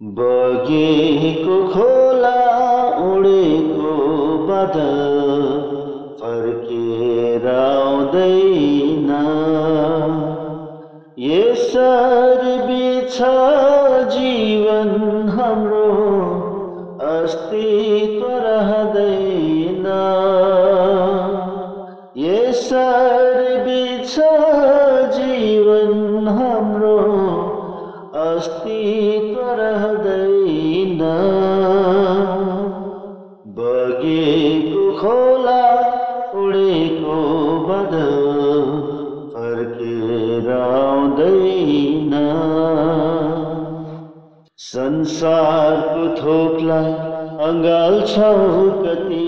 बगेको खोला उडेको बादल फर्केर आउँदैन। यसरी बिछ जीवन हाम्रो अस्तित्व रहँदैन। यसरी बिछ बगेको खोला उडेको बादल फर्केर आउँदैन संसारको थोकलाई अँगाल्छौ कति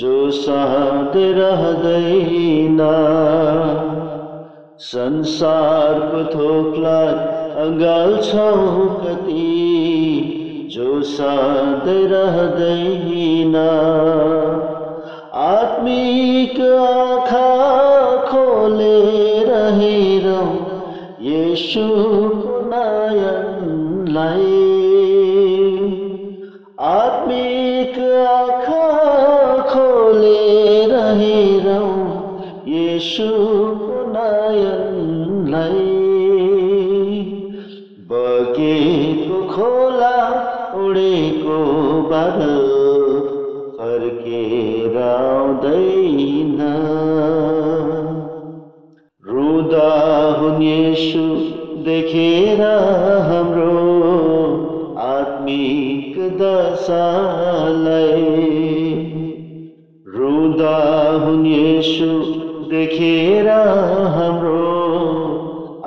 जो सधैँ रहँदैन संसारको थोकलाई अँगाल्छौ कति जो साथ रह गई ना। आत्मिक आखा खोले रहे रो ये नयन लाए। आत्मिक आखा खोले रहे रो ये नयन लाए। बगे खोला उडेको बादल फर्केर आउँदैन रुदा हुन् येशू देखेर हाम्रो आत्मिक दशालाई रुदा हुन् येशू देखेर हाम्रो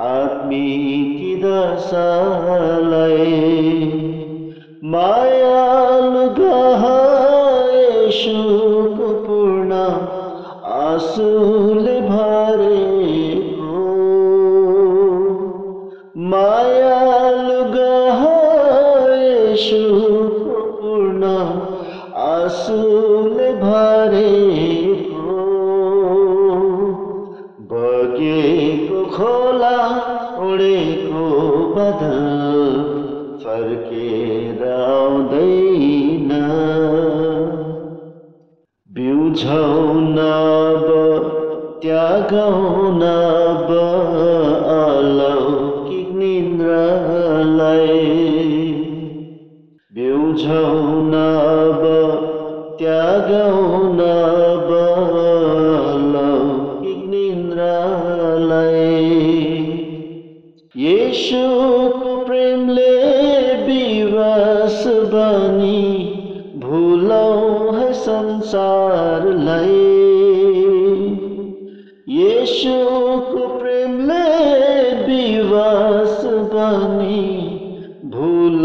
आत्मिक दशालाई মায়াল গাহায় সুখ পূর্ণা আসুল ভারে। মায়াল গাহায় সুখ পূর্ণা আসুল ভারে। বগে খোলা, ওড়ে কো বাধা ফরকে बिउझौँ अब त्यागौँ अब अलौकिक निन्द्रालाई बिउझौँ अब त्यागौँ अब अलौकिक निन्द्रालाई येशूको प्रेमले विवश बनी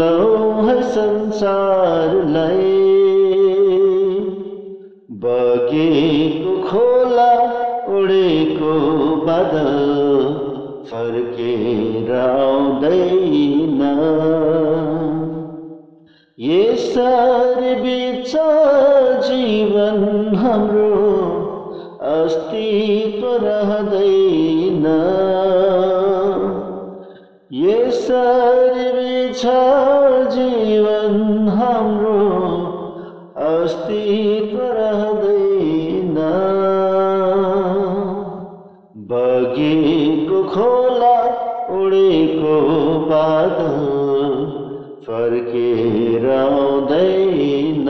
लौह संसार लय। बगे को खोला, उड़े को बदल, फरके ये सर बीच जीवन हम अस्तित्व रहँदैन ये सर बिछ जीवन हाम्रो अस्तित्व रहँदैन। बगेको खोला उडेको बादल फर्केर आउँदैन।